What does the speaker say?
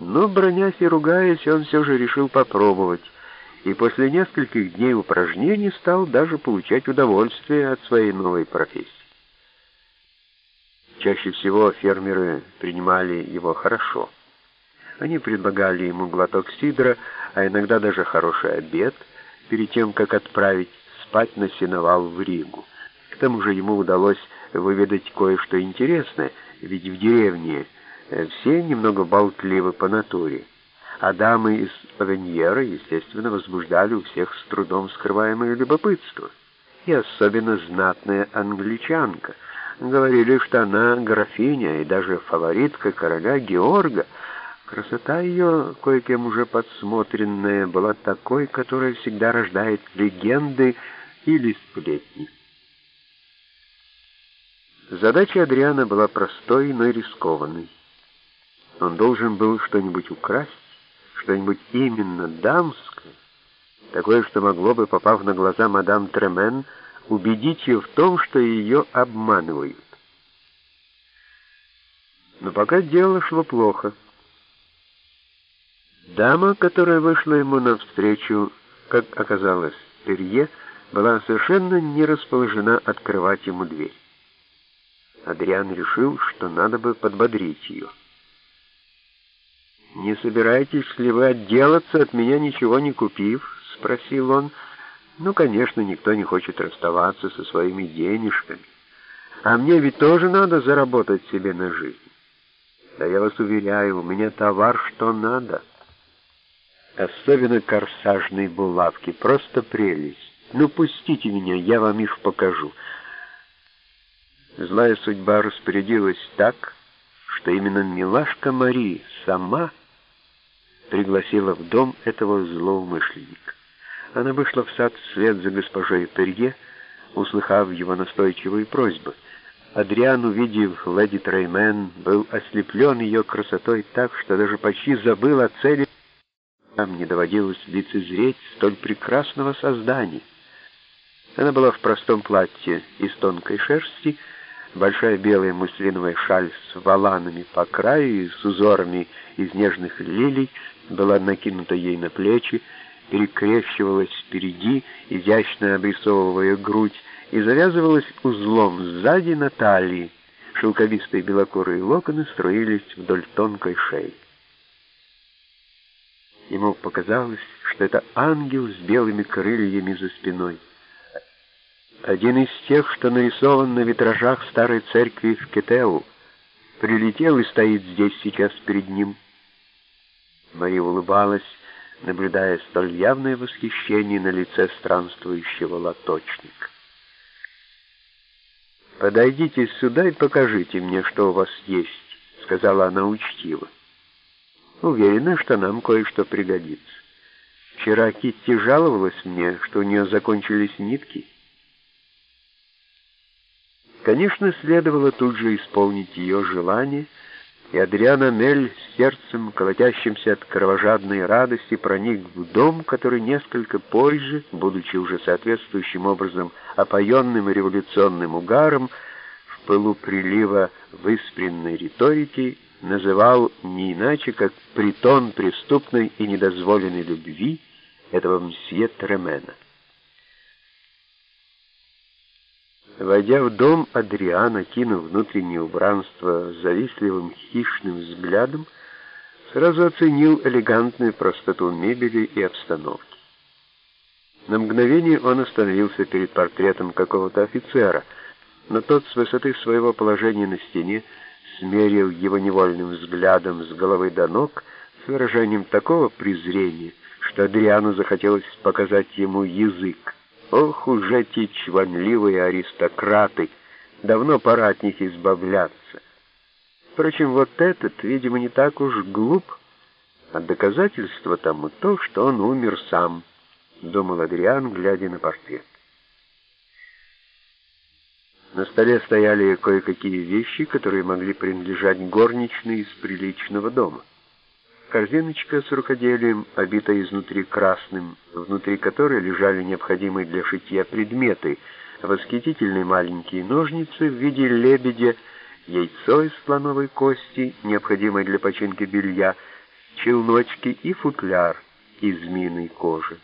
Но, бронясь и ругаясь, он все же решил попробовать, и после нескольких дней упражнений стал даже получать удовольствие от своей новой профессии. Чаще всего фермеры принимали его хорошо. Они предлагали ему глоток сидра, а иногда даже хороший обед, перед тем, как отправить спать на сеновал в Ригу. К тому же ему удалось выведать кое-что интересное, ведь в деревне все немного болтливы по натуре, а дамы из Авеньера, естественно, возбуждали у всех с трудом скрываемое любопытство. И особенно знатная англичанка. Говорили, что она графиня и даже фаворитка короля Георга. Красота ее, кое-кем уже подсмотренная, была такой, которая всегда рождает легенды или сплетни. Задача Адриана была простой, но и рискованной. Он должен был что-нибудь украсть, что-нибудь именно дамское, такое, что могло бы, попав на глаза мадам Тремен, убедить ее в том, что ее обманывают. Но пока дело шло плохо. Дама, которая вышла ему навстречу, как оказалось, Перье, была совершенно не расположена открывать ему дверь. Адриан решил, что надо бы подбодрить ее. «Не собираетесь ли вы отделаться от меня, ничего не купив?» — спросил он. «Ну, конечно, никто не хочет расставаться со своими денежками. А мне ведь тоже надо заработать себе на жизнь. Да я вас уверяю, у меня товар что надо. Особенно корсажные булавки, просто прелесть. Ну, пустите меня, я вам их покажу». Злая судьба распорядилась так, что именно милашка Мари сама пригласила в дом этого злоумышленника. Она вышла в сад вслед за госпожой Перье, услыхав его настойчивые просьбы. Адриан, увидев леди Треймен, был ослеплен ее красотой так, что даже почти забыл о цели. Нам не доводилось лицезреть столь прекрасного создания. Она была в простом платье из тонкой шерсти, Большая белая муслиновая шаль с валанами по краю и с узорами из нежных лилий была накинута ей на плечи, перекрещивалась впереди, изящно обрисовывая грудь, и завязывалась узлом сзади на талии. Шелковистые белокурые локоны струились вдоль тонкой шеи. Ему показалось, что это ангел с белыми крыльями за спиной. Один из тех, что нарисован на витражах старой церкви в Кетеу, прилетел и стоит здесь сейчас перед ним. Мария улыбалась, наблюдая столь явное восхищение на лице странствующего лоточника. «Подойдите сюда и покажите мне, что у вас есть», — сказала она учтиво. «Уверена, что нам кое-что пригодится. Вчера Китти жаловалась мне, что у нее закончились нитки». Конечно, следовало тут же исполнить ее желание, и Адриана Мель с сердцем, колотящимся от кровожадной радости, проник в дом, который несколько позже, будучи уже соответствующим образом опоенным революционным угаром, в пылу прилива выспренной риторики, называл не иначе, как притон преступной и недозволенной любви этого мсье Тремена. Войдя в дом, Адриана, кинув внутреннее убранство завистливым хищным взглядом, сразу оценил элегантную простоту мебели и обстановки. На мгновение он остановился перед портретом какого-то офицера, но тот с высоты своего положения на стене смерил его невольным взглядом с головы до ног с выражением такого презрения, что Адриану захотелось показать ему язык. Ох уж эти чванливые аристократы! Давно пора от них избавляться. Впрочем, вот этот, видимо, не так уж глуп, а доказательство тому то, что он умер сам, думал Адриан, глядя на портрет. На столе стояли кое-какие вещи, которые могли принадлежать горничной из приличного дома. Корзиночка с рукоделием, обитая изнутри красным, внутри которой лежали необходимые для шитья предметы, восхитительные маленькие ножницы в виде лебедя, яйцо из слоновой кости, необходимое для починки белья, челночки и футляр из змеиной кожи.